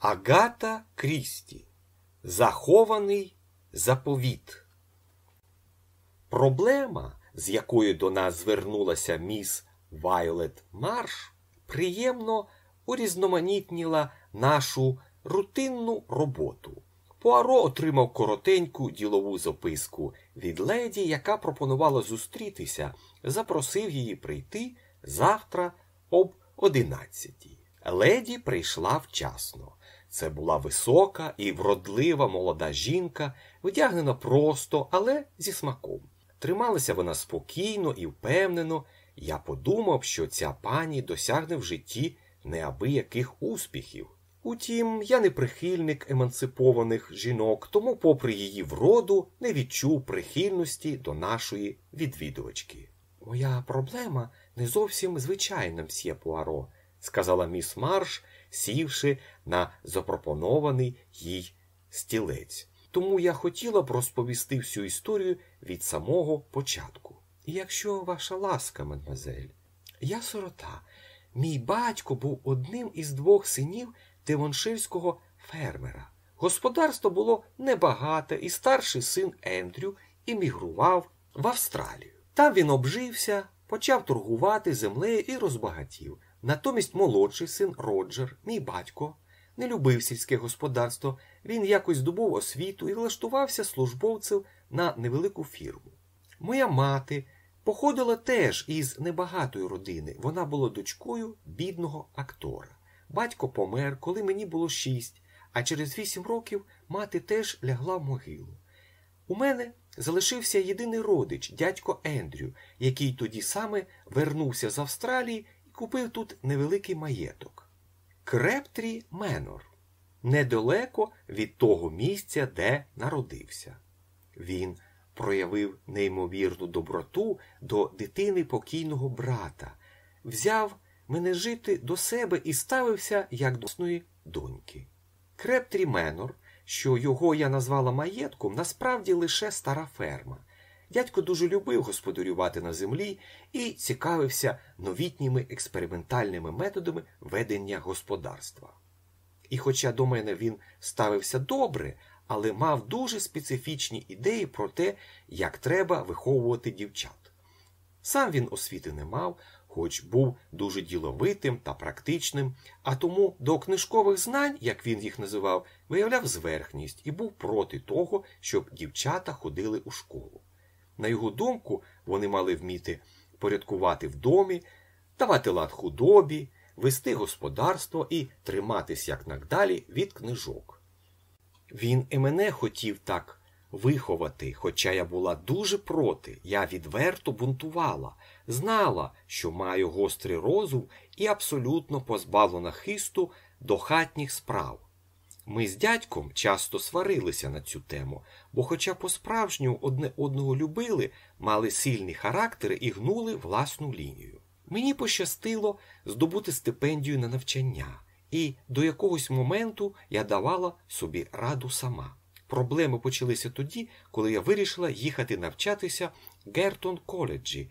Агата Крісті. Захований заповіт. Проблема, з якою до нас звернулася міс Вайолет Марш, приємно урізноманітніла нашу рутинну роботу. Пуаро отримав коротеньку ділову записку від леді, яка пропонувала зустрітися, запросив її прийти завтра об одинадцятій. Леді прийшла вчасно. Це була висока і вродлива молода жінка, вдягнена просто, але зі смаком. Трималася вона спокійно і впевнено. Я подумав, що ця пані досягне в житті неабияких успіхів. Утім, я не прихильник емансипованих жінок, тому, попри її вроду, не відчув прихильності до нашої відвідувачки. Моя проблема не зовсім звичайна, мсьє Пуаро, сказала міс Марш, сівши на запропонований їй стілець. Тому я хотіла б розповісти всю історію від самого початку. Якщо ваша ласка, мадмазель, я сирота. Мій батько був одним із двох синів девонширського фермера. Господарство було небагате, і старший син Ендрю іммігрував в Австралію. Там він обжився, почав торгувати землею і розбагатів. Натомість молодший син Роджер, мій батько, не любив сільське господарство. Він якось здобув освіту і влаштувався службовцем на невелику фірму. Моя мати походила теж із небагатої родини. Вона була дочкою бідного актора. Батько помер, коли мені було шість, а через вісім років мати теж лягла в могилу. У мене залишився єдиний родич, дядько Ендрю, який тоді саме вернувся з Австралії купив тут невеликий маєток. Крептрі Менор, недалеко від того місця, де народився. Він проявив неймовірну доброту до дитини покійного брата, взяв мене жити до себе і ставився як до сної доньки. Крептрі Менор, що його я назвала маєтком, насправді лише стара ферма. Дядько дуже любив господарювати на землі і цікавився новітніми експериментальними методами ведення господарства. І, хоча до мене він ставився добре, але мав дуже специфічні ідеї про те, як треба виховувати дівчат. Сам він освіти не мав, хоч був дуже діловитим та практичним, а тому до книжкових знань, як він їх називав, виявляв зверхність і був проти того, щоб дівчата ходили у школу. На його думку, вони мали вміти порядкувати в домі, давати лад худобі, вести господарство і триматись якнадалі від книжок. Він і мене хотів так виховати, хоча я була дуже проти, я відверто бунтувала, знала, що маю гострий розум і абсолютно позбавлена хисту до хатніх справ. Ми з дядьком часто сварилися на цю тему, бо, хоча по-справжньому одне одного любили, мали сильні характери і гнули власну лінію. Мені пощастило здобути стипендію на навчання, і до якогось моменту я давала собі раду сама. Проблеми почалися тоді, коли я вирішила їхати навчатися в Гертон коледжі.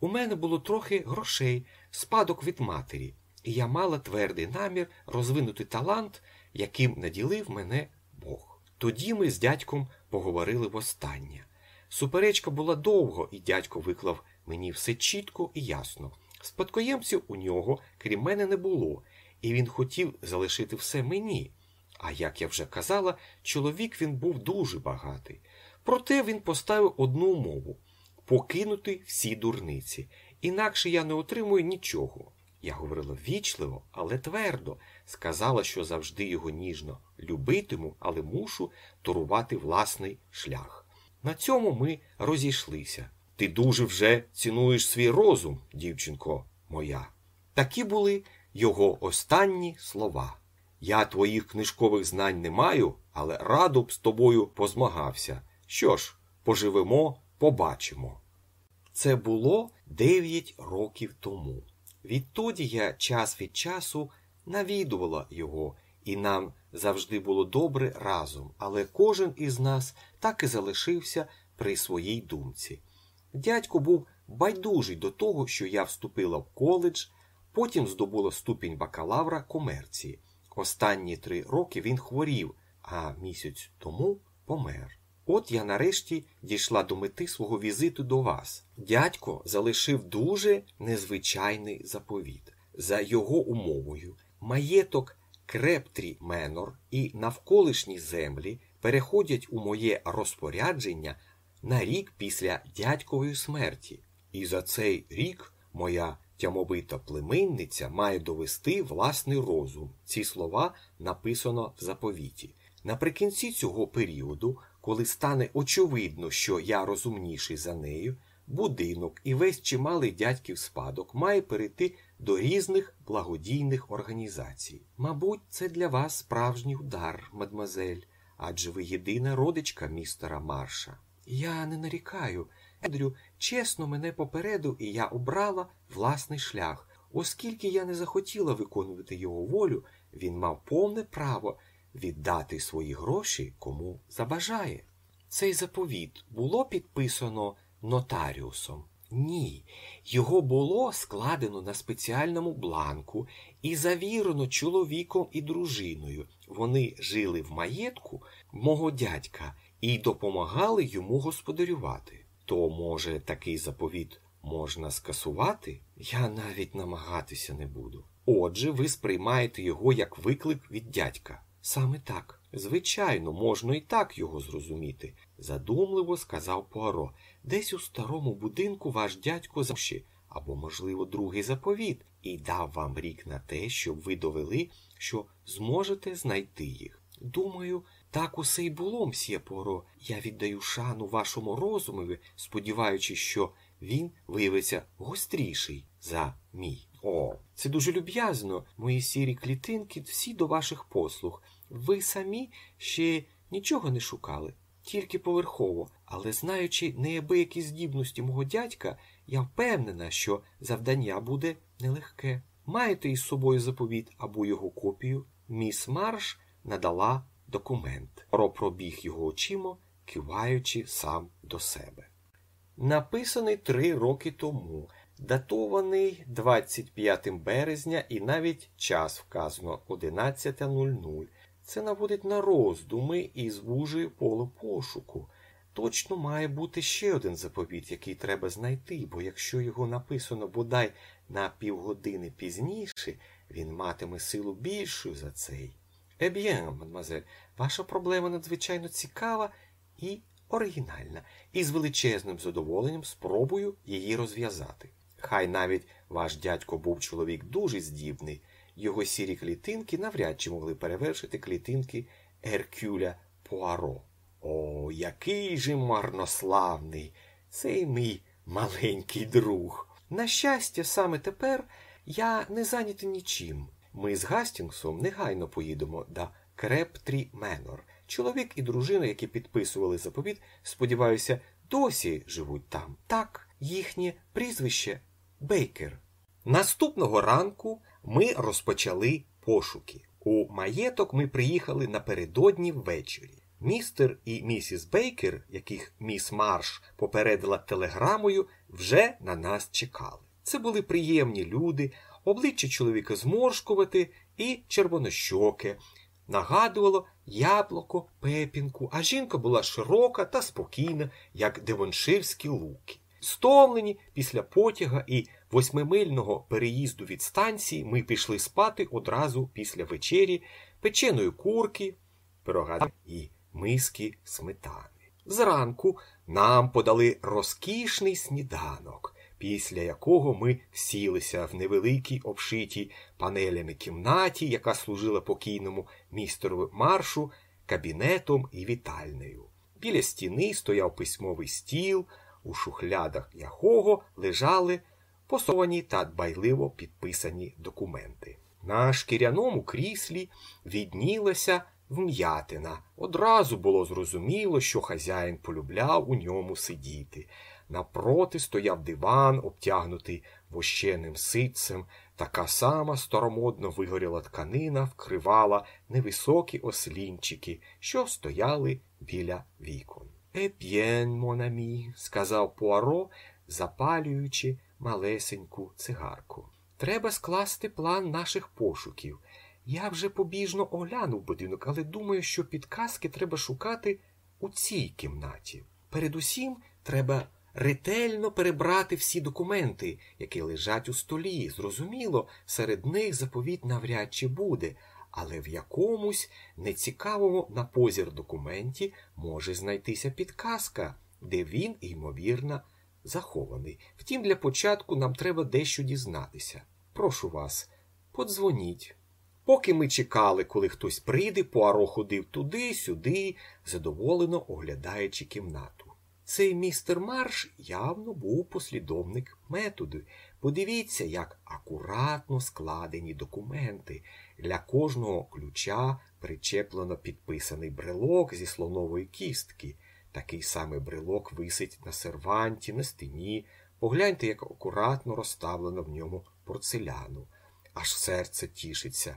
У мене було трохи грошей, спадок від матері, і я мала твердий намір розвинути талант, яким наділив мене Бог. Тоді ми з дядьком поговорили востаннє. Суперечка була довго, і дядько виклав мені все чітко і ясно. Спадкоємців у нього, крім мене, не було, і він хотів залишити все мені. А як я вже казала, чоловік він був дуже багатий. Проте він поставив одну умову покинути всі дурниці, інакше я не отримую нічого. Я говорила вічливо, але твердо, сказала, що завжди його ніжно любитиму, але мушу торувати власний шлях. На цьому ми розійшлися. Ти дуже вже цінуєш свій розум, дівчинко моя. Такі були його останні слова. Я твоїх книжкових знань не маю, але радо б з тобою позмагався. Що ж, поживемо, побачимо. Це було дев'ять років тому. Відтоді я час від часу навідувала його, і нам завжди було добре разом, але кожен із нас так і залишився при своїй думці. Дядько був байдужий до того, що я вступила в коледж, потім здобула ступінь бакалавра комерції. Останні три роки він хворів, а місяць тому помер. От я нарешті дійшла до мети свого візиту до вас. Дядько залишив дуже незвичайний заповіт. За його умовою, маєток Крептрі Менор і навколишні землі переходять у моє розпорядження на рік після дядькової смерті. І за цей рік моя тямовита племенниця має довести власний розум. Ці слова написано в заповіті. Наприкінці цього періоду, коли стане очевидно, що я розумніший за нею, будинок і весь чималий дядьків спадок має перейти до різних благодійних організацій. Мабуть, це для вас справжній удар, мадмазель, адже ви єдина родичка містера Марша. Я не нарікаю. Ендрю чесно мене попередив, і я обрала власний шлях. Оскільки я не захотіла виконувати його волю, він мав повне право віддати свої гроші кому забажає. Цей заповіт було підписано нотаріусом. Ні, його було складено на спеціальному бланку і завірено чоловіком і дружиною. Вони жили в маєтку мого дядька і допомагали йому господарювати. То, може, такий заповіт можна скасувати? Я навіть намагатися не буду. Отже, ви сприймаєте його як виклик від дядька. Саме так. Звичайно, можна і так його зрозуміти, задумливо сказав Пуаро. Десь у старому будинку ваш дядько завши, або, можливо, другий заповіт, і дав вам рік на те, щоб ви довели, що зможете знайти їх. Думаю, так усе й було, мсьє Поро. Я віддаю шану вашому розумові, сподіваючись, що він виявиться гостріший за мій. О, це дуже люб'язно. Мої сірі клітинки всі до ваших послуг. Ви самі ще нічого не шукали, тільки поверхово, але знаючи неабиякі здібності мого дядька, я впевнена, що завдання буде нелегке. Маєте із собою заповіт або його копію, міс Марш надала документ. Ро пробіг його очима, киваючи сам до себе. Написаний три роки тому, датований 25 березня і навіть час вказано 11.00. Це наводить на роздуми і звужує поле пошуку. Точно має бути ще один заповіт, який треба знайти, бо якщо його написано бодай на півгодини пізніше, він матиме силу більшу за цей. Еб'єн, мадемуазель, ваша проблема надзвичайно цікава і оригінальна, і з величезним задоволенням спробую її розв'язати. Хай навіть ваш дядько був чоловік дуже здібний, його сірі клітинки навряд чи могли перевершити клітинки Еркюля Пуаро. О, який же марнославний цей мій маленький друг. На щастя, саме тепер я не зайнятий нічим. Ми з Гастінгсом негайно поїдемо до Крептрі Менор. Чоловік і дружина, які підписували заповіт, сподіваюся, досі живуть там. Так, їхнє прізвище Бейкер. Наступного ранку ми розпочали пошуки. У маєток ми приїхали напередодні ввечері. Містер і місіс Бейкер, яких міс Марш попередила телеграмою, вже на нас чекали. Це були приємні люди, обличчя чоловіка зморшкувати і червонощоке. Нагадувало яблуко, пепінку, а жінка була широка та спокійна, як девонширські луки. Стомлені після потяга і восьмимильного переїзду від станції ми пішли спати одразу після вечері печеної курки, пирога і миски сметани. Зранку нам подали розкішний сніданок, після якого ми сілися в невеликій обшитій панелями кімнаті, яка служила покійному містеру маршу, кабінетом і вітальнею. Біля стіни стояв письмовий стіл, у шухлядах якого лежали посовані та дбайливо підписані документи. На шкіряному кріслі віднілася вм'ятина. Одразу було зрозуміло, що хазяїн полюбляв у ньому сидіти. Напроти стояв диван, обтягнутий вощеним ситцем, така сама старомодно вигоріла тканина вкривала невисокі ослінчики, що стояли біля вікон. Еп'єн, монамі, сказав Пуаро, запалюючи малесеньку цигарку. Треба скласти план наших пошуків. Я вже побіжно оглянув будинок, але думаю, що підказки треба шукати у цій кімнаті. Передусім, треба ретельно перебрати всі документи, які лежать у столі. Зрозуміло, серед них заповіт навряд чи буде, але в якомусь нецікавому на позір документі може знайтися підказка, де він, ймовірно, захований. Втім, для початку нам треба дещо дізнатися. Прошу вас, подзвоніть. Поки ми чекали, коли хтось прийде, Пуаро ходив туди-сюди, задоволено оглядаючи кімнату. Цей містер Марш явно був послідовник методу. Подивіться, як акуратно складені документи. Для кожного ключа причеплено підписаний брелок зі слонової кістки. Такий самий брелок висить на серванті, на стіні. Погляньте, як акуратно розставлено в ньому порцеляну. Аж серце тішиться.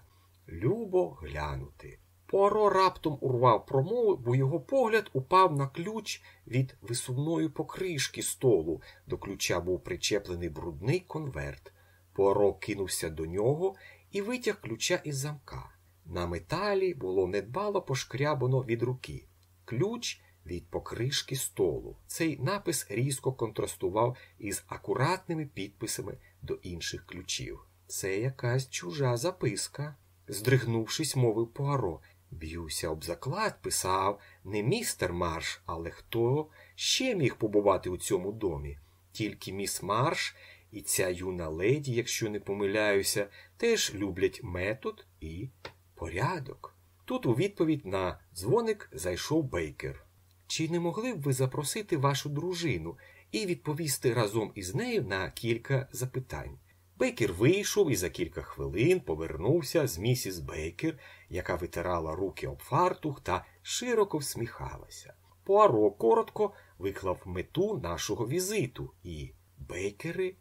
Любо глянути. Пуаро раптом урвав промову, бо його погляд упав на ключ від висувної покришки столу. До ключа був причеплений брудний конверт. Пуаро кинувся до нього і витяг ключа із замка. На металі було недбало пошкрябано від руки. Ключ від покришки столу. Цей напис різко контрастував із акуратними підписами до інших ключів. Це якась чужа записка. Здригнувшись, мовив Пуаро. Б'юся об заклад, писав не містер Марш, але хто ще міг побувати у цьому домі? Тільки міс Марш і ця юна леді, якщо не помиляюся, теж люблять метод і порядок. Тут у відповідь на дзвоник зайшов бейкер. Чи не могли б ви запросити вашу дружину і відповісти разом із нею на кілька запитань? Бейкер вийшов і за кілька хвилин повернувся з місіс Бейкер, яка витирала руки об фартух та широко всміхалася. Пуаро коротко виклав мету нашого візиту, і бейкери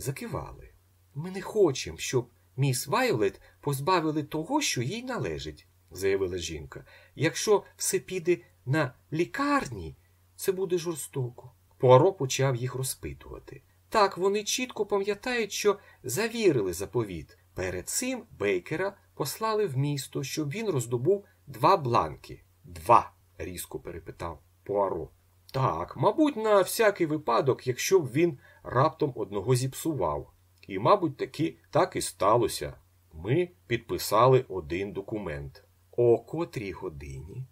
закивали. Ми не хочемо, щоб міс Вайолет позбавили того, що їй належить, заявила жінка. Якщо все піде на лікарні, це буде жорстоко. Пуаро почав їх розпитувати. Так, вони чітко пам'ятають, що завірили заповіт. Перед цим Бейкера послали в місто, щоб він роздобув два бланки. Два, різко перепитав Пуаро. Так, мабуть, на всякий випадок, якщо б він раптом одного зіпсував. І, мабуть, таки так і сталося. Ми підписали один документ. О котрій годині.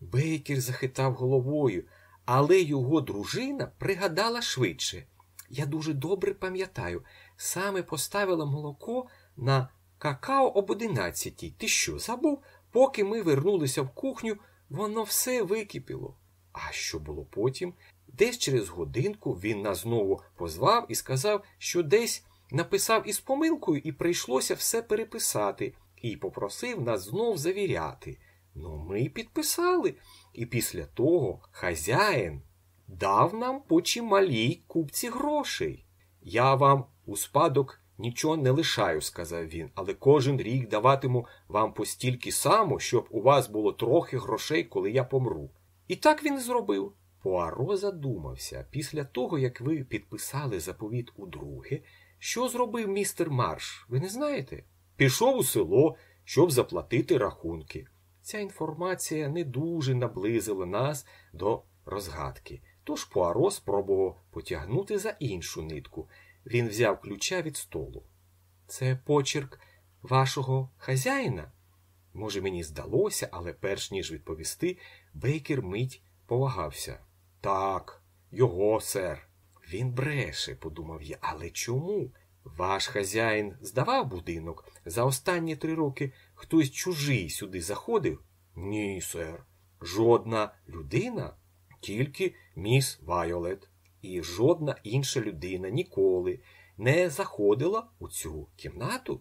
Бейкер захитав головою, але його дружина пригадала швидше. Я дуже добре пам'ятаю, саме поставила молоко на какао об одинадцятій. Ти що, забув? Поки ми вернулися в кухню, воно все википіло. А що було потім? Десь через годинку він нас знову позвав і сказав, що десь написав із помилкою і прийшлося все переписати, і попросив нас знов завіряти. Ну, ми підписали. І після того хазяїн дав нам по чималій купці грошей. Я вам у спадок нічого не лишаю, сказав він, але кожен рік даватиму вам по стільки само, щоб у вас було трохи грошей, коли я помру. І так він зробив. Пуаро задумався після того, як ви підписали заповіт удруге, що зробив містер Марш, ви не знаєте? Пішов у село, щоб заплатити рахунки. Ця інформація не дуже наблизила нас до розгадки. Тож Пуаро спробував потягнути за іншу нитку. Він взяв ключа від столу. Це почерк вашого хазяїна? Може, мені здалося, але перш ніж відповісти, Бейкер мить повагався. Так, його, сер. Він бреше, подумав я, але чому? Ваш хазяїн здавав будинок? За останні три роки хтось чужий сюди заходив? Ні, сер. Жодна людина, тільки міс Вайолет. І жодна інша людина ніколи не заходила у цю кімнату?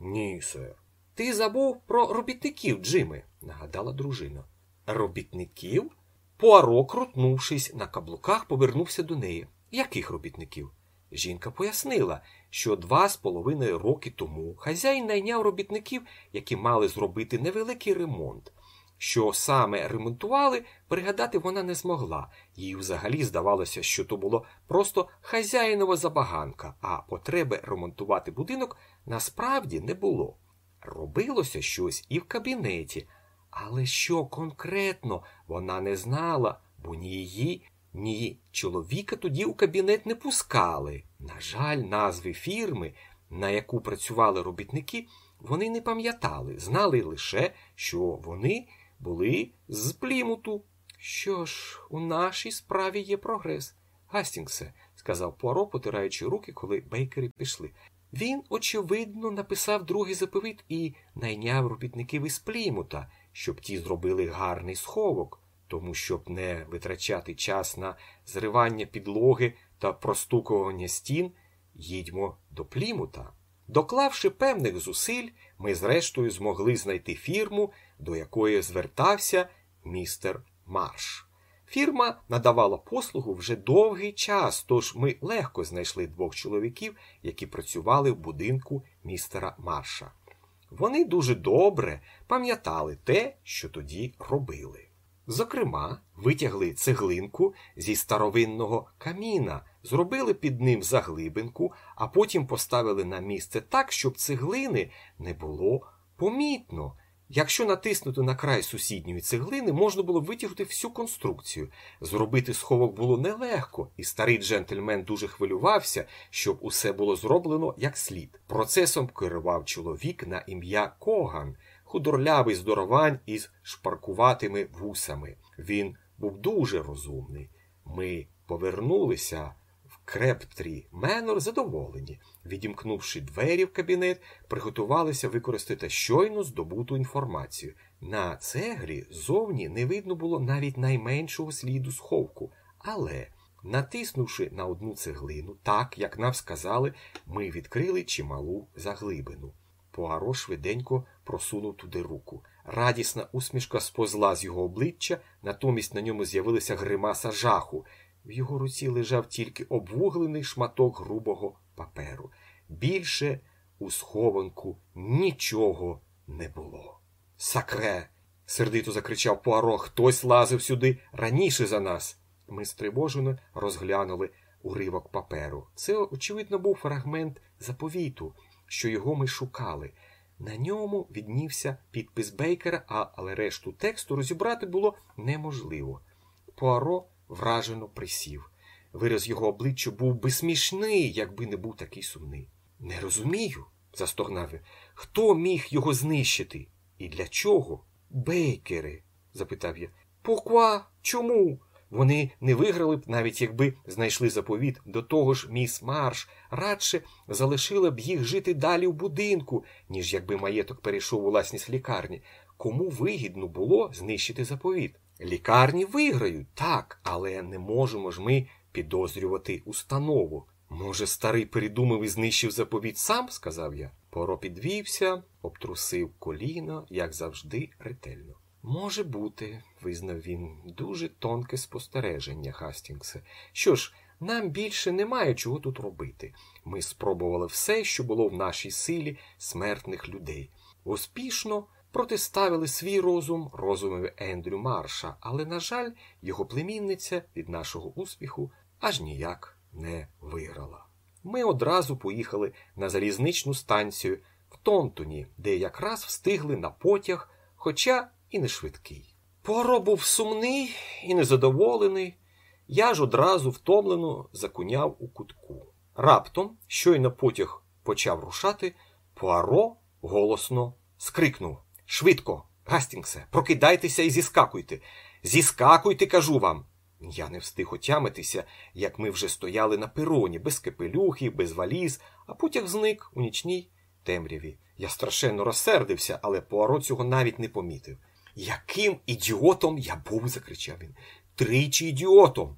Ні, сер. Ти забув про робітників, Джиме, нагадала дружина. Робітників? Пуаро, крутнувшись на каблуках, повернувся до неї. Яких робітників? Жінка пояснила, що два з половиною роки тому хазяїн найняв робітників, які мали зробити невеликий ремонт. Що саме ремонтували, пригадати вона не змогла. Їй взагалі здавалося, що то було просто хазяїнова забаганка, а потреби ремонтувати будинок насправді не було. робилося щось і в кабінеті. Але що конкретно вона не знала, бо ні її, ні чоловіка тоді у кабінет не пускали. На жаль, назви фірми, на яку працювали робітники, вони не пам'ятали, знали лише, що вони були з плімуту. Що ж, у нашій справі є прогрес. Гастінгсе, сказав Пуаро, потираючи руки, коли бейкери пішли. Він, очевидно, написав другий заповіт і найняв робітників із плімута, щоб ті зробили гарний сховок, тому щоб не витрачати час на зривання підлоги та простукування стін, їдьмо до плімута. Доклавши певних зусиль, ми зрештою змогли знайти фірму, до якої звертався містер Марш. Фірма надавала послугу вже довгий час, тож ми легко знайшли двох чоловіків, які працювали в будинку містера Марша. Вони дуже добре пам'ятали те, що тоді робили. Зокрема, витягли цеглинку зі старовинного каміна, зробили під ним заглибинку, а потім поставили на місце так, щоб цеглини не було помітно. Якщо натиснути на край сусідньої цеглини, можна було витягнути всю конструкцію. Зробити сховок було нелегко, і старий джентльмен дуже хвилювався, щоб усе було зроблено як слід. Процесом керував чоловік на ім'я Коган, худорлявий здоровань із шпаркуватими вусами. Він був дуже розумний. Ми повернулися Крептрі Менор задоволені. Відімкнувши двері в кабінет, приготувалися використати щойно здобуту інформацію. На цеглі зовні не видно було навіть найменшого сліду сховку, але, натиснувши на одну цеглину, так як нам сказали, ми відкрили чималу заглибину. Пуаро швиденько просунув туди руку. Радісна усмішка сповзла з його обличчя, натомість на ньому з'явилася гримаса жаху. В його руці лежав тільки обвуглений шматок грубого паперу. Більше у схованку нічого не було. Сакре. сердито закричав Пуаро. Хтось лазив сюди раніше за нас. Ми стривожено розглянули уривок паперу. Це, очевидно, був фрагмент заповіту, що його ми шукали. На ньому віднівся підпис Бейкера, але решту тексту розібрати було неможливо. Пуаро вражено присів. Вираз його обличчя був би смішний, якби не був такий сумний. Не розумію, застогнав він. Хто міг його знищити? І для чого? Бейкери? запитав я. Поква? Чому? Вони не виграли б, навіть якби знайшли заповіт. До того ж, міс Марш радше залишила б їх жити далі в будинку, ніж якби маєток перейшов у власність лікарні. Кому вигідно було знищити заповіт? Лікарні виграють, так, але не можемо ж ми підозрювати установу. Може, старий передумав і знищив заповіт сам, сказав я. Поро підвівся, обтрусив коліно, як завжди, ретельно. Може бути, визнав він, дуже тонке спостереження, Хастінгсе. Що ж, нам більше немає чого тут робити. Ми спробували все, що було в нашій силі смертних людей. Успішно протиставили свій розум розумові Ендрю Марша, але, на жаль, його племінниця від нашого успіху аж ніяк не виграла. Ми одразу поїхали на залізничну станцію в Тонтоні, де якраз встигли на потяг, хоча і не швидкий. Поро був сумний і незадоволений. Я ж одразу втомлено закуняв у кутку. Раптом, щойно потяг почав рушати, Пуаро голосно скрикнув Швидко, Гастінгсе, прокидайтеся і зіскакуйте. Зіскакуйте, кажу вам. Я не встиг отямитися, як ми вже стояли на пероні, без капелюхів, без валіз, а потяг зник у нічній темряві. Я страшенно розсердився, але Пуаро цього навіть не помітив. Яким ідіотом я був, закричав він. Тричі ідіотом.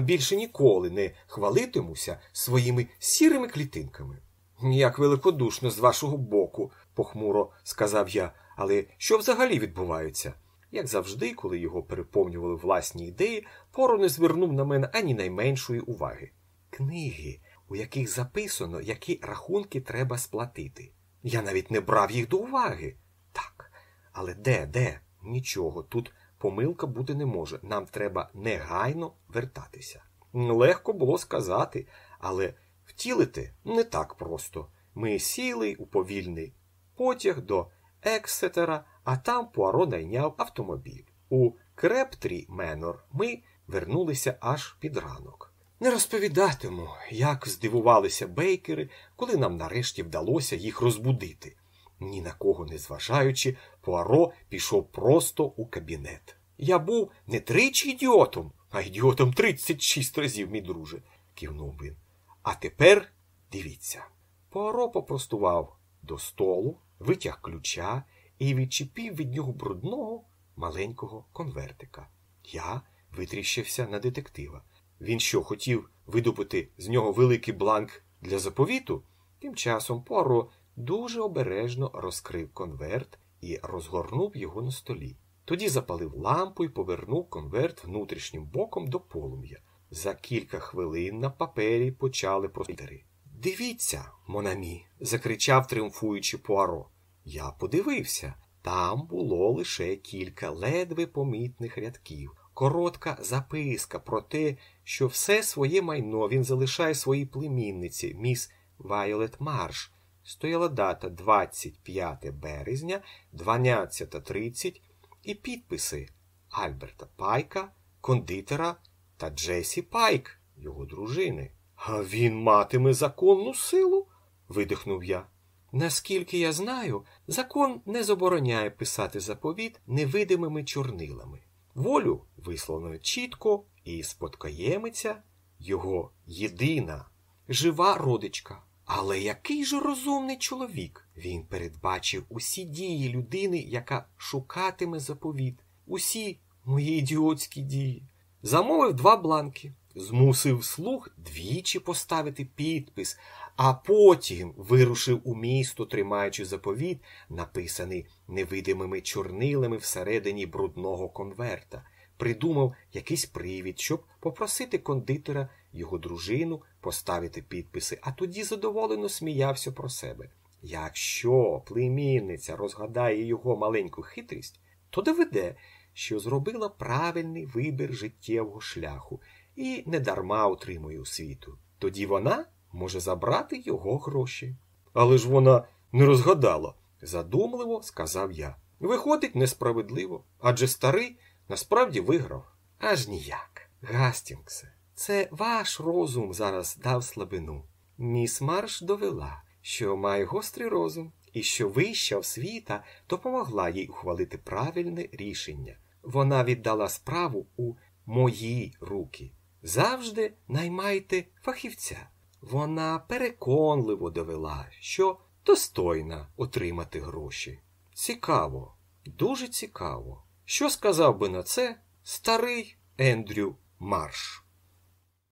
Більше ніколи не хвалитимуся своїми сірими клітинками. Як великодушно з вашого боку, похмуро сказав я, але що взагалі відбувається? Як завжди, коли його переповнювали власні ідеї, Поро не звернув на мене ані найменшої уваги. Книги, у яких записано, які рахунки треба сплатити. Я навіть не брав їх до уваги. Так, але де, де? Нічого, тут помилка бути не може. Нам треба негайно вертатися. Легко було сказати, але втілити не так просто. Ми сіли у повільний потяг до Ексетера, а там Пуаро найняв автомобіль. У Крептрі Менор ми вернулися аж під ранок. Не розповідатиму, як здивувалися бейкери, коли нам нарешті вдалося їх розбудити. Ні на кого не зважаючи, Пуаро пішов просто у кабінет. Я був не тричі ідіотом, а ідіотом 36 разів, мій друже, кивнув він. А тепер дивіться. Пуаро попростував до столу, витяг ключа і відчепив від нього брудного маленького конвертика. Я витріщився на детектива. Він що, хотів видобути з нього великий бланк для заповіту? Тим часом Пуаро дуже обережно розкрив конверт і розгорнув його на столі. Тоді запалив лампу і повернув конверт внутрішнім боком до полум'я. За кілька хвилин на папері почали просидери. Дивіться, Монамі, закричав тріумфуючи Пуаро. Я подивився. Там було лише кілька ледве помітних рядків. Коротка записка про те, що все своє майно він залишає своїй племінниці, міс Вайолет Марш. Стояла дата 25 березня, 12.30 і підписи Альберта Пайка, кондитера та Джесі Пайк, його дружини. А він матиме законну силу? видихнув я. Наскільки я знаю, закон не забороняє писати заповіт невидимими чорнилами. Волю висловлено чітко і спадкоємиця його єдина, жива родичка. Але який же розумний чоловік? Він передбачив усі дії людини, яка шукатиме заповіт, усі мої ідіотські дії. Замовив два бланки, змусив слух двічі поставити підпис, а потім вирушив у місто, тримаючи заповіт, написаний невидимими чорнилами всередині брудного конверта. Придумав якийсь привід, щоб попросити кондитера його дружину поставити підписи, а тоді задоволено сміявся про себе. Якщо племінниця розгадає його маленьку хитрість, то доведе, що зробила правильний вибір життєвого шляху і недарма отримує освіту. Тоді вона може забрати його гроші. Але ж вона не розгадала, задумливо сказав я. Виходить несправедливо, адже старий насправді виграв. Аж ніяк. Гастінгсе, це ваш розум зараз дав слабину. Міс Марш довела, що має гострий розум і що вища освіта допомогла їй ухвалити правильне рішення. Вона віддала справу у мої руки. Завжди наймайте фахівця. Вона переконливо довела, що достойна отримати гроші. Цікаво, дуже цікаво. Що сказав би на це старий Ендрю Марш?